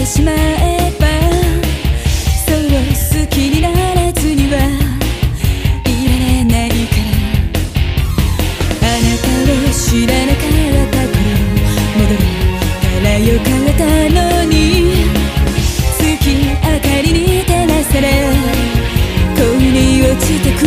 てしまえばそう好きにならずにはいられないから。あなたを知らなかった頃戻れたらよかったのに。月明かりに照らされ恋に落ちてく。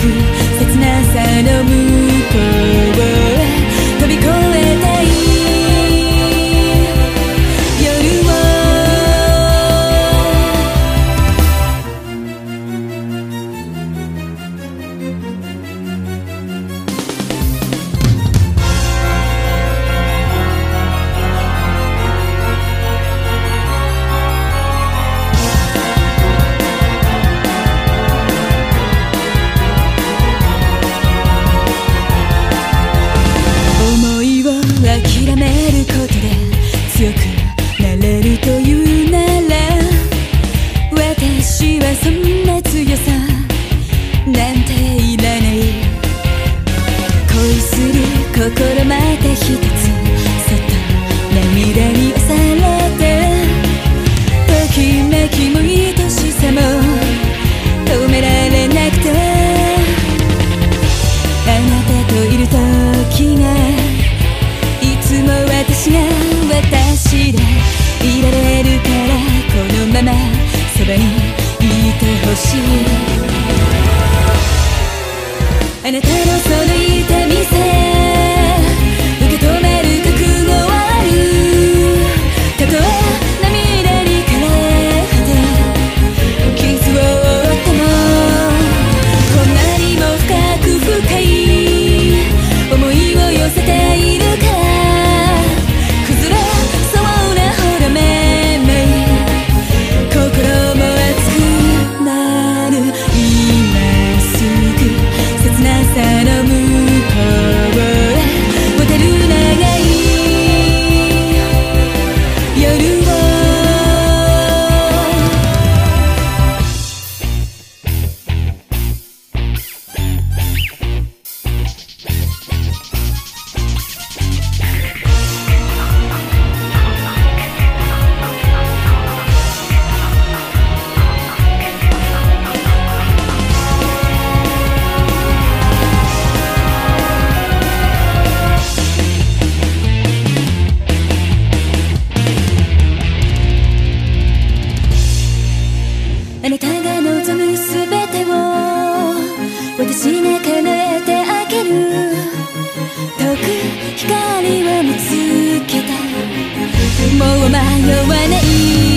切なさの胸あなたのその私が叶えてあげる。遠く光を見つけた。もう迷わない。